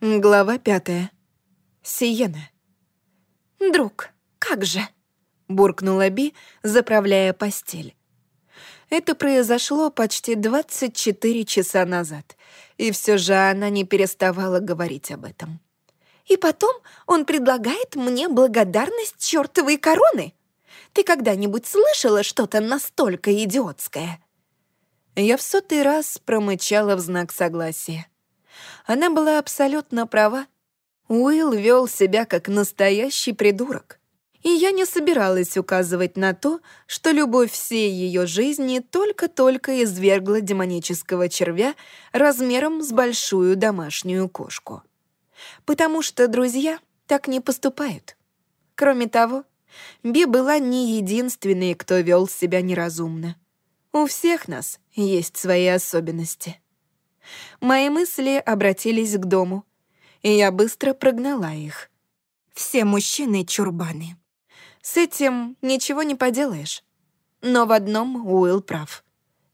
Глава пятая. Сиена. «Друг, как же?» — буркнула Би, заправляя постель. Это произошло почти 24 часа назад, и все же она не переставала говорить об этом. «И потом он предлагает мне благодарность чертовой короны? Ты когда-нибудь слышала что-то настолько идиотское?» Я в сотый раз промычала в знак согласия. Она была абсолютно права. Уилл вел себя как настоящий придурок. И я не собиралась указывать на то, что любовь всей ее жизни только-только извергла демонического червя размером с большую домашнюю кошку. Потому что друзья так не поступают. Кроме того, Би была не единственной, кто вел себя неразумно. У всех нас есть свои особенности. Мои мысли обратились к дому, и я быстро прогнала их. Все мужчины — чурбаны. С этим ничего не поделаешь. Но в одном Уилл прав.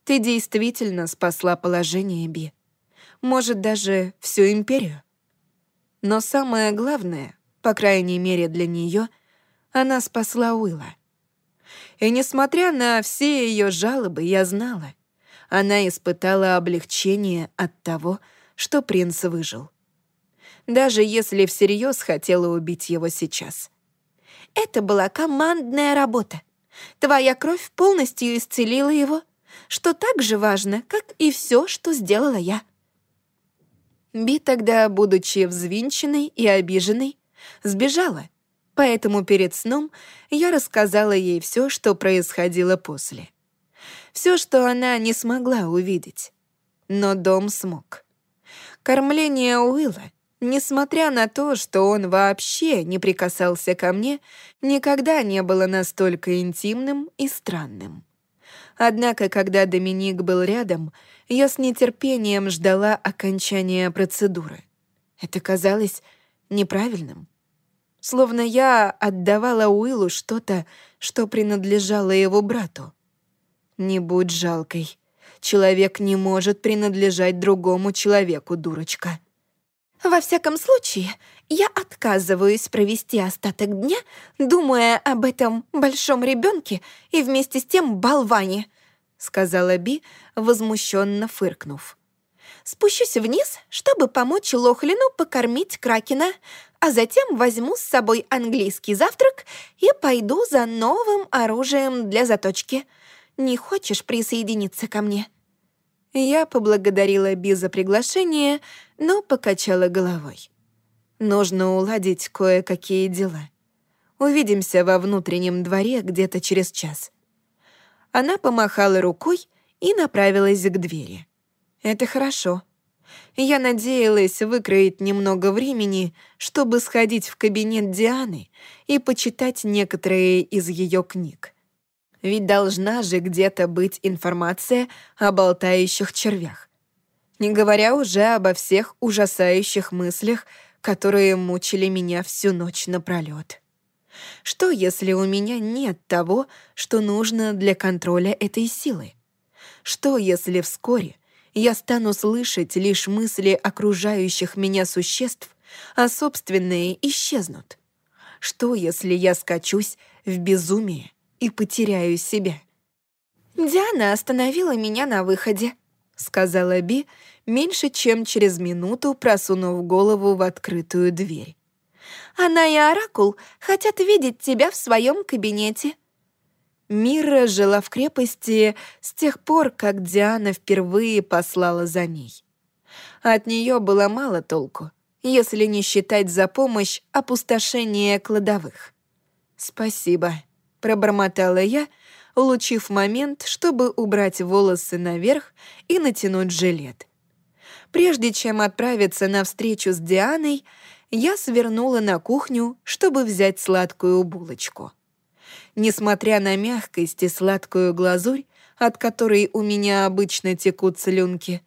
Ты действительно спасла положение Би. Может, даже всю империю. Но самое главное, по крайней мере для нее, она спасла Уилла. И несмотря на все ее жалобы, я знала, она испытала облегчение от того, что принц выжил. Даже если всерьез хотела убить его сейчас. Это была командная работа. Твоя кровь полностью исцелила его, что так же важно, как и все, что сделала я. Би тогда, будучи взвинченной и обиженной, сбежала, поэтому перед сном я рассказала ей все, что происходило после. Все, что она не смогла увидеть. Но дом смог. Кормление Уилла, несмотря на то, что он вообще не прикасался ко мне, никогда не было настолько интимным и странным. Однако, когда Доминик был рядом, я с нетерпением ждала окончания процедуры. Это казалось неправильным. Словно я отдавала Уиллу что-то, что принадлежало его брату. Не будь жалкой. Человек не может принадлежать другому человеку, дурочка. Во всяком случае, я отказываюсь провести остаток дня, думая об этом большом ребенке и вместе с тем болване, сказала Би, возмущенно фыркнув. Спущусь вниз, чтобы помочь Лохлину покормить Кракена, а затем возьму с собой английский завтрак и пойду за новым оружием для заточки — не хочешь присоединиться ко мне?» Я поблагодарила Би за приглашение, но покачала головой. Нужно уладить кое-какие дела. Увидимся во внутреннем дворе где-то через час. Она помахала рукой и направилась к двери. Это хорошо. Я надеялась выкроить немного времени, чтобы сходить в кабинет Дианы и почитать некоторые из ее книг. Ведь должна же где-то быть информация о болтающих червях. Не говоря уже обо всех ужасающих мыслях, которые мучили меня всю ночь напролёт. Что, если у меня нет того, что нужно для контроля этой силы? Что, если вскоре я стану слышать лишь мысли окружающих меня существ, а собственные исчезнут? Что, если я скачусь в безумие и потеряю себя. «Диана остановила меня на выходе», — сказала Би, меньше чем через минуту просунув голову в открытую дверь. «Она и Оракул хотят видеть тебя в своем кабинете». Мира жила в крепости с тех пор, как Диана впервые послала за ней. От нее было мало толку, если не считать за помощь опустошение кладовых. «Спасибо», пробормотала я, улучив момент, чтобы убрать волосы наверх и натянуть жилет. Прежде чем отправиться на встречу с Дианой, я свернула на кухню, чтобы взять сладкую булочку. Несмотря на мягкость и сладкую глазурь, от которой у меня обычно текут слюнки,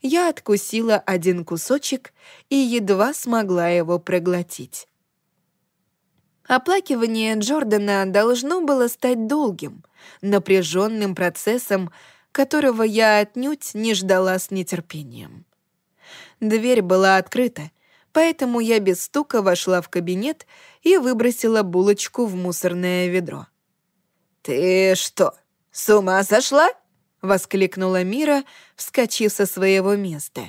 я откусила один кусочек и едва смогла его проглотить. Оплакивание Джордана должно было стать долгим, напряженным процессом, которого я отнюдь не ждала с нетерпением. Дверь была открыта, поэтому я без стука вошла в кабинет и выбросила булочку в мусорное ведро. «Ты что, с ума сошла?» — воскликнула Мира, вскочив со своего места.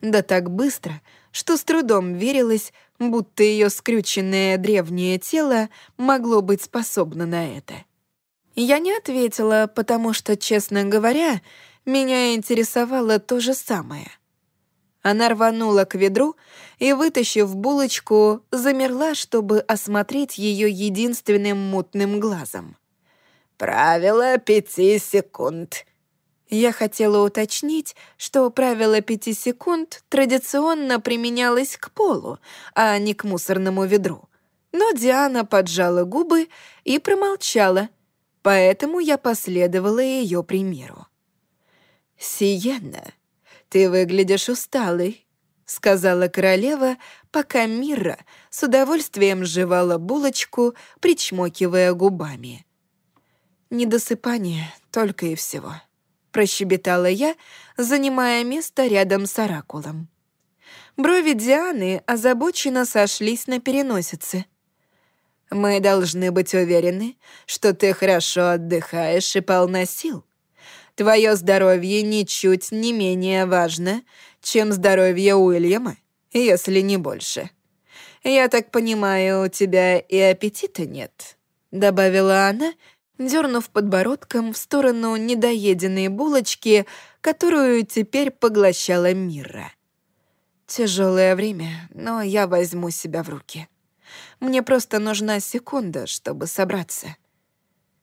Да так быстро, что с трудом верилось, будто ее скрюченное древнее тело могло быть способно на это. Я не ответила, потому что, честно говоря, меня интересовало то же самое. Она рванула к ведру и, вытащив булочку, замерла, чтобы осмотреть ее единственным мутным глазом. «Правило пяти секунд». Я хотела уточнить, что правило пяти секунд традиционно применялось к полу, а не к мусорному ведру. Но Диана поджала губы и промолчала, поэтому я последовала ее примеру. «Сиенна, ты выглядишь усталой», — сказала королева, пока Мира с удовольствием жевала булочку, причмокивая губами. «Недосыпание только и всего», — прощебетала я, занимая место рядом с оракулом. Брови Дианы озабоченно сошлись на переносице. «Мы должны быть уверены, что ты хорошо отдыхаешь и полна сил», Твое здоровье ничуть не менее важно, чем здоровье Уильяма, если не больше. Я так понимаю, у тебя и аппетита нет», — добавила она, дернув подбородком в сторону недоеденной булочки, которую теперь поглощала Мира. Тяжелое время, но я возьму себя в руки. Мне просто нужна секунда, чтобы собраться.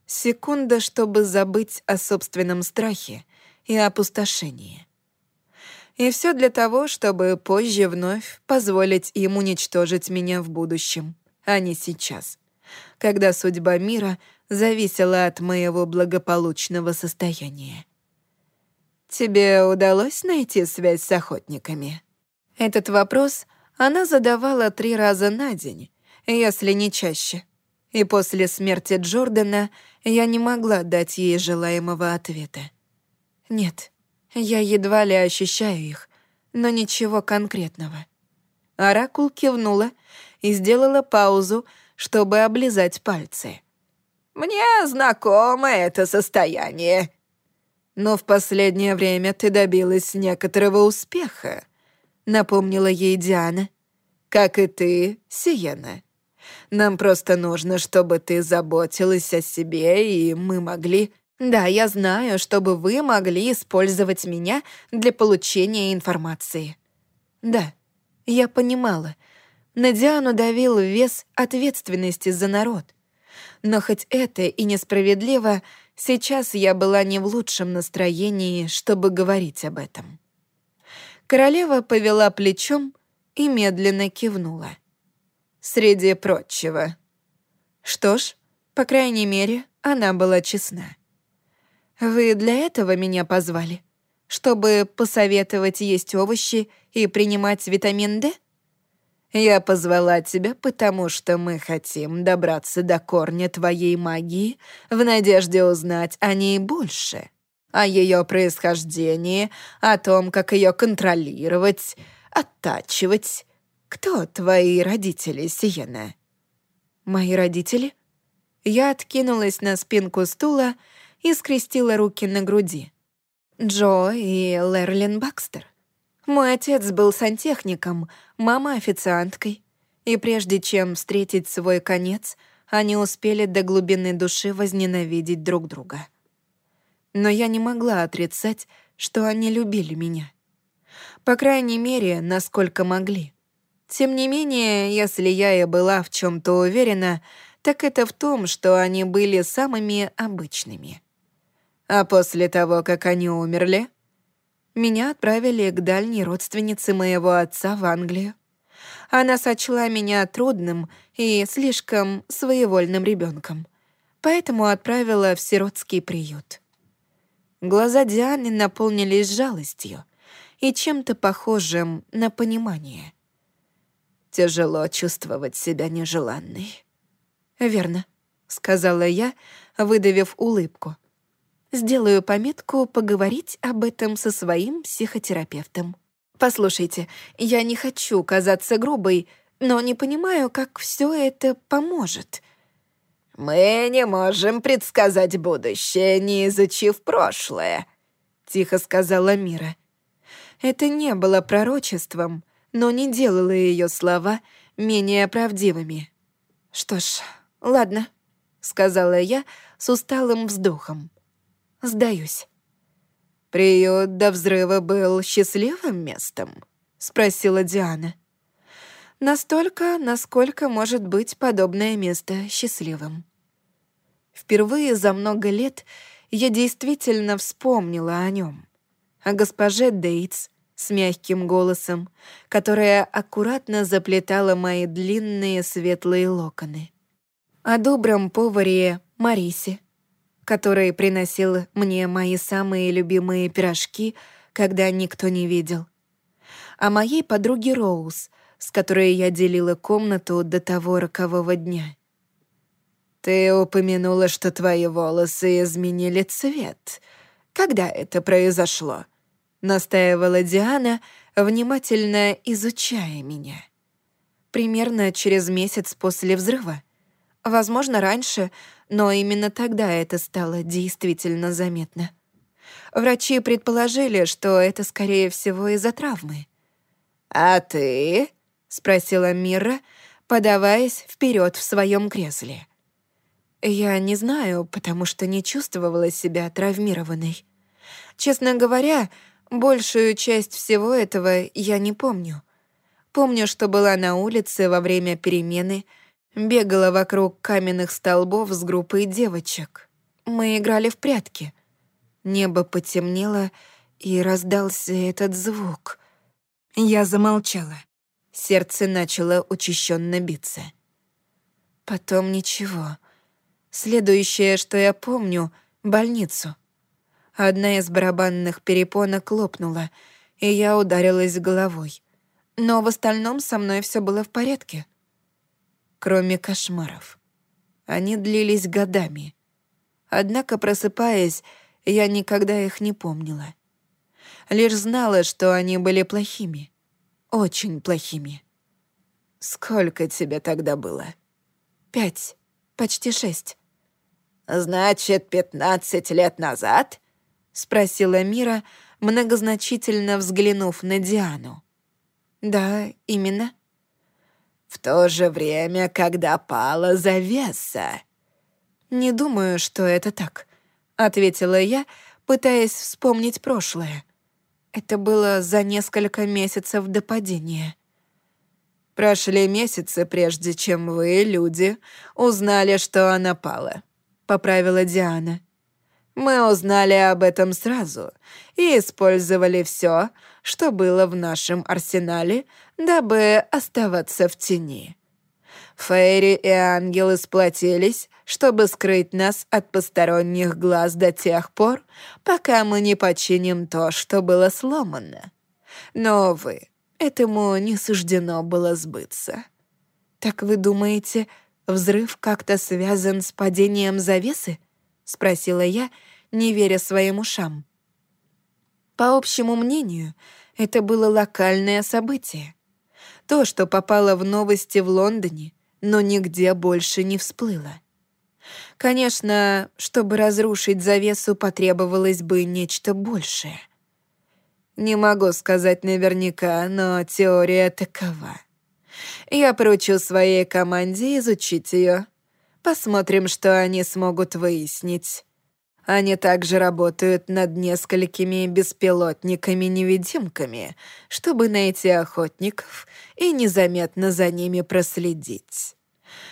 Секунда, чтобы забыть о собственном страхе и опустошении. И все для того, чтобы позже вновь позволить им уничтожить меня в будущем, а не сейчас, когда судьба мира зависела от моего благополучного состояния. «Тебе удалось найти связь с охотниками?» Этот вопрос она задавала три раза на день, если не чаще. И после смерти Джордана я не могла дать ей желаемого ответа. Нет, я едва ли ощущаю их, но ничего конкретного. Оракул кивнула и сделала паузу, чтобы облизать пальцы. «Мне знакомо это состояние. Но в последнее время ты добилась некоторого успеха», напомнила ей Диана. «Как и ты, Сиена». Нам просто нужно, чтобы ты заботилась о себе, и мы могли...» «Да, я знаю, чтобы вы могли использовать меня для получения информации». «Да, я понимала. На Диану давил вес ответственности за народ. Но хоть это и несправедливо, сейчас я была не в лучшем настроении, чтобы говорить об этом». Королева повела плечом и медленно кивнула среди прочего. Что ж, по крайней мере, она была честна. «Вы для этого меня позвали? Чтобы посоветовать есть овощи и принимать витамин D?» «Я позвала тебя, потому что мы хотим добраться до корня твоей магии в надежде узнать о ней больше, о ее происхождении, о том, как ее контролировать, оттачивать, «Кто твои родители, Сиена?» «Мои родители?» Я откинулась на спинку стула и скрестила руки на груди. Джо и Лерлин Бакстер. Мой отец был сантехником, мама официанткой. И прежде чем встретить свой конец, они успели до глубины души возненавидеть друг друга. Но я не могла отрицать, что они любили меня. По крайней мере, насколько могли. Тем не менее, если я и была в чем то уверена, так это в том, что они были самыми обычными. А после того, как они умерли, меня отправили к дальней родственнице моего отца в Англию. Она сочла меня трудным и слишком своевольным ребенком, поэтому отправила в сиротский приют. Глаза Дианы наполнились жалостью и чем-то похожим на понимание — Тяжело чувствовать себя нежеланной. «Верно», — сказала я, выдавив улыбку. «Сделаю пометку поговорить об этом со своим психотерапевтом». Послушайте, я не хочу казаться грубой, но не понимаю, как все это поможет. «Мы не можем предсказать будущее, не изучив прошлое», — тихо сказала Мира. Это не было пророчеством, но не делало ее слова менее правдивыми. «Что ж, ладно», — сказала я с усталым вздохом. «Сдаюсь». «Приют до взрыва был счастливым местом?» — спросила Диана. «Настолько, насколько может быть подобное место счастливым». Впервые за много лет я действительно вспомнила о нем, о госпоже Дейтс с мягким голосом, которая аккуратно заплетала мои длинные светлые локоны, о добром поваре Марисе, который приносил мне мои самые любимые пирожки, когда никто не видел, о моей подруге Роуз, с которой я делила комнату до того рокового дня — «Ты упомянула, что твои волосы изменили цвет. Когда это произошло?» — настаивала Диана, внимательно изучая меня. «Примерно через месяц после взрыва. Возможно, раньше, но именно тогда это стало действительно заметно. Врачи предположили, что это, скорее всего, из-за травмы». «А ты?» — спросила Мира, подаваясь вперед в своем кресле. Я не знаю, потому что не чувствовала себя травмированной. Честно говоря, большую часть всего этого я не помню. Помню, что была на улице во время перемены, бегала вокруг каменных столбов с группой девочек. Мы играли в прятки. Небо потемнело, и раздался этот звук. Я замолчала. Сердце начало учащенно биться. Потом ничего — Следующее, что я помню — больницу. Одна из барабанных перепонок лопнула, и я ударилась головой. Но в остальном со мной все было в порядке. Кроме кошмаров. Они длились годами. Однако, просыпаясь, я никогда их не помнила. Лишь знала, что они были плохими. Очень плохими. «Сколько тебе тогда было?» «Пять. Почти шесть». «Значит, пятнадцать лет назад?» — спросила Мира, многозначительно взглянув на Диану. «Да, именно». «В то же время, когда пала завеса». «Не думаю, что это так», — ответила я, пытаясь вспомнить прошлое. Это было за несколько месяцев до падения. Прошли месяцы, прежде чем вы, люди, узнали, что она пала поправила Диана. Мы узнали об этом сразу и использовали все, что было в нашем арсенале, дабы оставаться в тени. Фейри и ангелы сплотились, чтобы скрыть нас от посторонних глаз до тех пор, пока мы не починим то, что было сломано. Но, увы, этому не суждено было сбыться. «Так вы думаете, Взрыв как-то связан с падением завесы? Спросила я, не веря своим ушам. По общему мнению, это было локальное событие. То, что попало в новости в Лондоне, но нигде больше не всплыло. Конечно, чтобы разрушить завесу, потребовалось бы нечто большее. Не могу сказать наверняка, но теория такова. Я поручу своей команде изучить ее. Посмотрим, что они смогут выяснить. Они также работают над несколькими беспилотниками-невидимками, чтобы найти охотников и незаметно за ними проследить.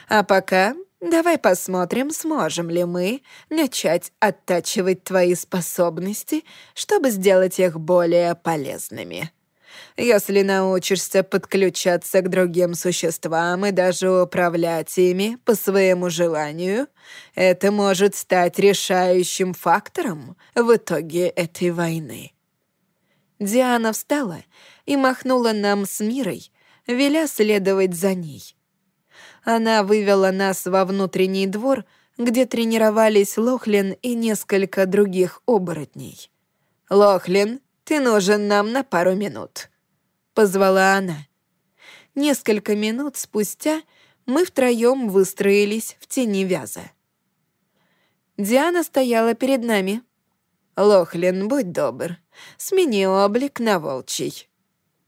А пока давай посмотрим, сможем ли мы начать оттачивать твои способности, чтобы сделать их более полезными. Если научишься подключаться к другим существам и даже управлять ими по своему желанию, это может стать решающим фактором в итоге этой войны». Диана встала и махнула нам с Мирой, веля следовать за ней. Она вывела нас во внутренний двор, где тренировались Лохлин и несколько других оборотней. «Лохлин, ты нужен нам на пару минут», позвала она. Несколько минут спустя мы втроем выстроились в тени вяза. Диана стояла перед нами. «Лохлин, будь добр, смени облик на волчий».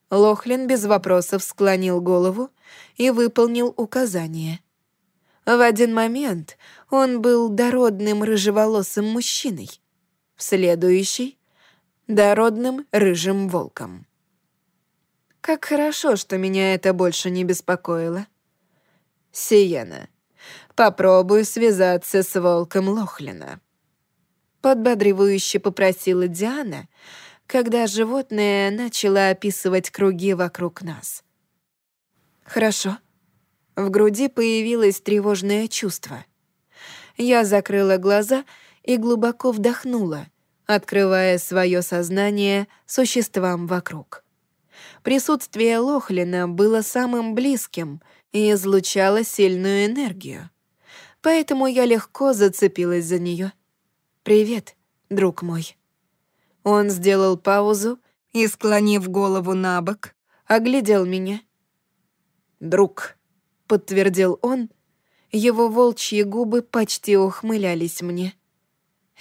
Лохлин без вопросов склонил голову и выполнил указание. В один момент он был дородным рыжеволосым мужчиной, в следующий — дородным рыжим волком. Как хорошо, что меня это больше не беспокоило. Сиена, попробуй связаться с волком Лохлина. Подбодривающе попросила Диана, когда животное начало описывать круги вокруг нас. «Хорошо». В груди появилось тревожное чувство. Я закрыла глаза и глубоко вдохнула, открывая свое сознание существам вокруг. Присутствие Лохлина было самым близким и излучало сильную энергию. Поэтому я легко зацепилась за нее. «Привет, друг мой». Он сделал паузу и, склонив голову на бок, оглядел меня. «Друг», — подтвердил он, его волчьи губы почти ухмылялись мне.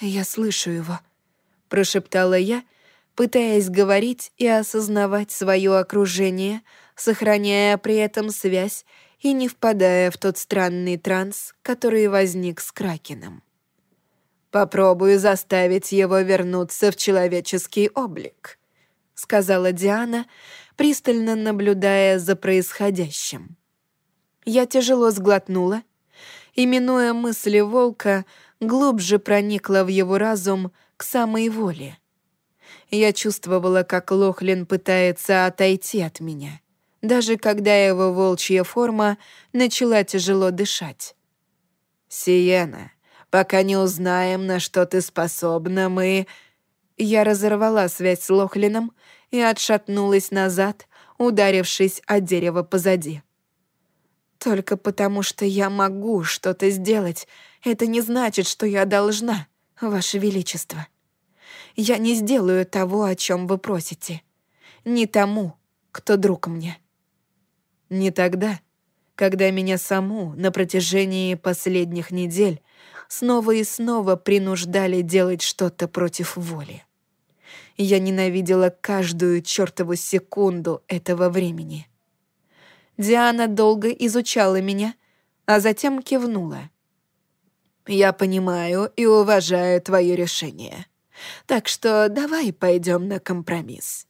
«Я слышу его», — прошептала я, пытаясь говорить и осознавать свое окружение, сохраняя при этом связь и не впадая в тот странный транс, который возник с Кракеном. «Попробую заставить его вернуться в человеческий облик», — сказала Диана, пристально наблюдая за происходящим. Я тяжело сглотнула, и, минуя мысли волка, глубже проникла в его разум к самой воле. Я чувствовала, как Лохлин пытается отойти от меня, даже когда его волчья форма начала тяжело дышать. «Сиена», Пока не узнаем, на что ты способна, мы...» Я разорвала связь с Лохлином и отшатнулась назад, ударившись о дерево позади. «Только потому, что я могу что-то сделать, это не значит, что я должна, Ваше Величество. Я не сделаю того, о чем вы просите. Не тому, кто друг мне». Не тогда, когда меня саму на протяжении последних недель снова и снова принуждали делать что-то против воли. Я ненавидела каждую чертову секунду этого времени. Диана долго изучала меня, а затем кивнула. «Я понимаю и уважаю твое решение. Так что давай пойдем на компромисс.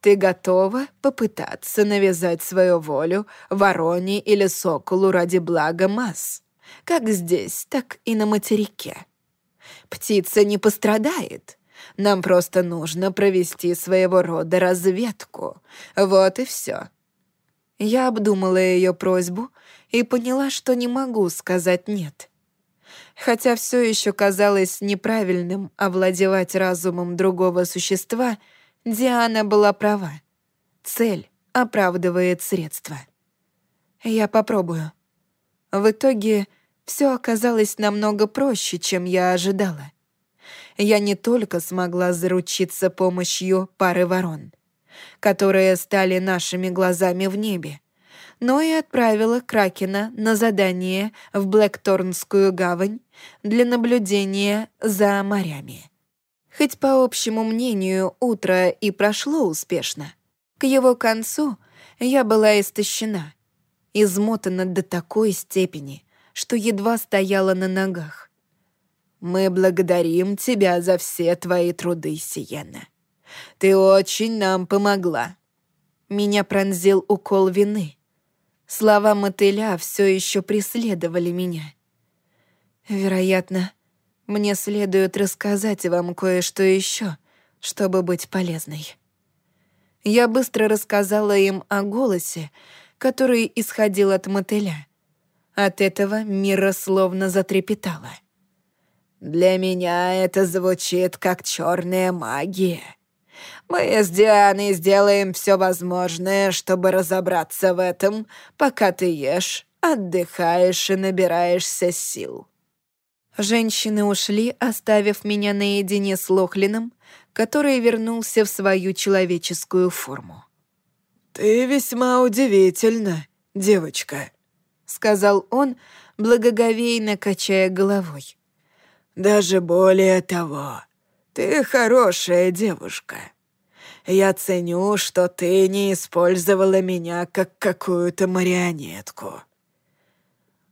Ты готова попытаться навязать свою волю вороне или соколу ради блага масс?» как здесь, так и на материке. Птица не пострадает. Нам просто нужно провести своего рода разведку. Вот и все. Я обдумала ее просьбу и поняла, что не могу сказать «нет». Хотя все еще казалось неправильным овладевать разумом другого существа, Диана была права. Цель оправдывает средства. Я попробую. В итоге все оказалось намного проще, чем я ожидала. Я не только смогла заручиться помощью пары ворон, которые стали нашими глазами в небе, но и отправила Кракена на задание в Блэкторнскую гавань для наблюдения за морями. Хоть по общему мнению утро и прошло успешно, к его концу я была истощена, измотана до такой степени, что едва стояла на ногах. «Мы благодарим тебя за все твои труды, Сиена. Ты очень нам помогла». Меня пронзил укол вины. Слова мотыля все еще преследовали меня. Вероятно, мне следует рассказать вам кое-что еще, чтобы быть полезной. Я быстро рассказала им о голосе, который исходил от мотыля, от этого Мира словно затрепетала. «Для меня это звучит как черная магия. Мы с Дианой сделаем все возможное, чтобы разобраться в этом, пока ты ешь, отдыхаешь и набираешься сил». Женщины ушли, оставив меня наедине с Лохлином, который вернулся в свою человеческую форму. «Ты весьма удивительна, девочка», — сказал он, благоговейно качая головой. «Даже более того, ты хорошая девушка. Я ценю, что ты не использовала меня как какую-то марионетку».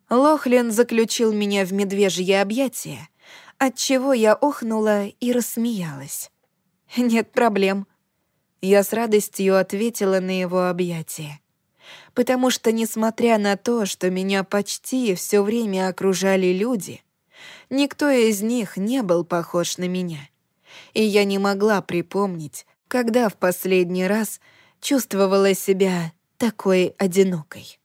Лохлин заключил меня в медвежье объятие, отчего я охнула и рассмеялась. «Нет проблем». Я с радостью ответила на его объятие. Потому что, несмотря на то, что меня почти все время окружали люди, никто из них не был похож на меня. И я не могла припомнить, когда в последний раз чувствовала себя такой одинокой.